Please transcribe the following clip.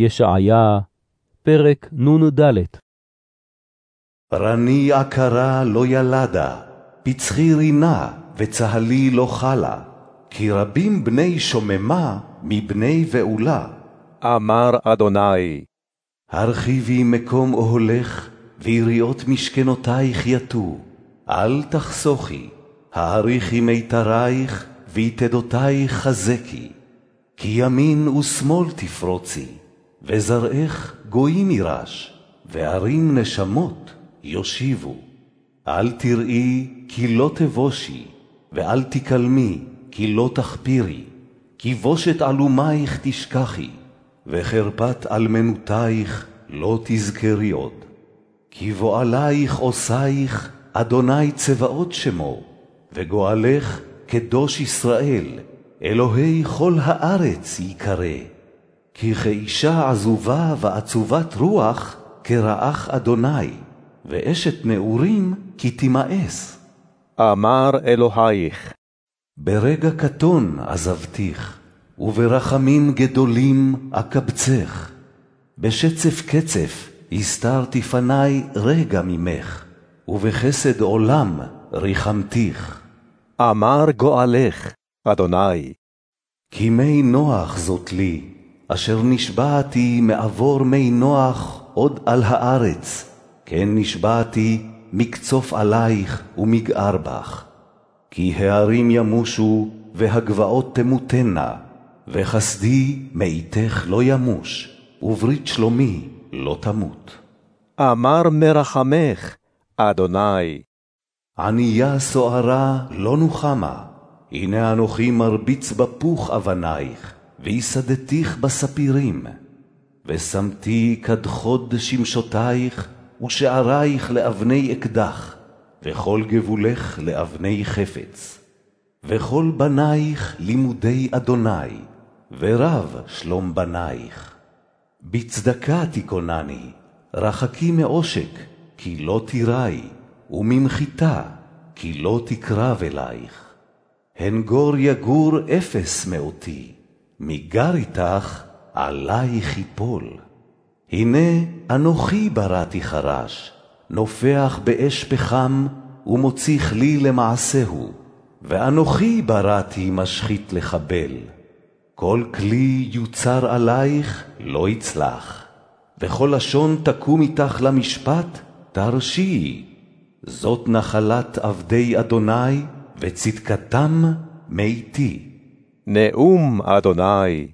ישעיה, פרק נ"ד רני עקרה לא ילדה, פצחי רינה, וצהלי לא חלה, כי רבים בני שוממה מבני בעולה. אמר אדוני, הרחיבי מקום אוהלך, ויריעות משכנותייך יטו. אל תחסוכי, האריכי מיתרייך, ויתדותייך חזקי. כי ימין ושמאל תפרוצי, וזרעך גויים יירש, וערים נשמות יושיבו. אל תראי כי לא תבושי, ואל תקלמי כי לא תחפירי, כי בושת עלומייך תשכחי, וחרפת אלמנותייך לא תזכרי עוד. כי בועלייך עושייך אדוני צבאות שמו, וגואלך קדוש ישראל, אלוהי כל הארץ יקרא. כי כאישה עזובה ועצובת רוח, כרעך אדוני, ואשת נעורים כי תימאס. אמר אלוהיך, ברגע קטון עזבתיך, וברחמים גדולים אקבצך. בשצף קצף הסתרתי פני רגע ממך, ובחסד עולם ריחמתיך. אמר גואלך, אדוני, כי מי נוח זאת לי, אשר נשבעתי מעבור מי נוח עוד על הארץ, כן נשבעתי מקצוף עלייך ומגער בך. כי הערים ימושו והגבעות תמותנה, וחסדי מאיתך לא ימוש, וברית שלומי לא תמות. אמר מרחמך, אדוני, ענייה סוערה לא נוחמה, הנה אנוכי מרביץ בפוך אבנייך, ויסדתיך בספירים. ושמתי כדחוד שמשותייך, ושערייך לאבני אקדח, וכל גבולך לאבני חפץ. וכל בנייך לימודי אדוני, ורב שלום בנייך. בצדקה תיכונני, רחקי מעושק, כי לא תיראי, וממחיתה, כי לא תקרב אלייך. הנגור יגור אפס מאותי, מגר איתך עלייך יפול. הנה אנוכי בראתי חרש, נופח באש פחם, ומוציא כלי למעשהו, ואנוכי בראתי משחית לחבל. כל כלי יוצר עלייך לא יצלח, וכל לשון תקום איתך למשפט, תרשיעי. זאת נחלת עבדי אדוני, וצדקתם מאיתי. נאום אדוני,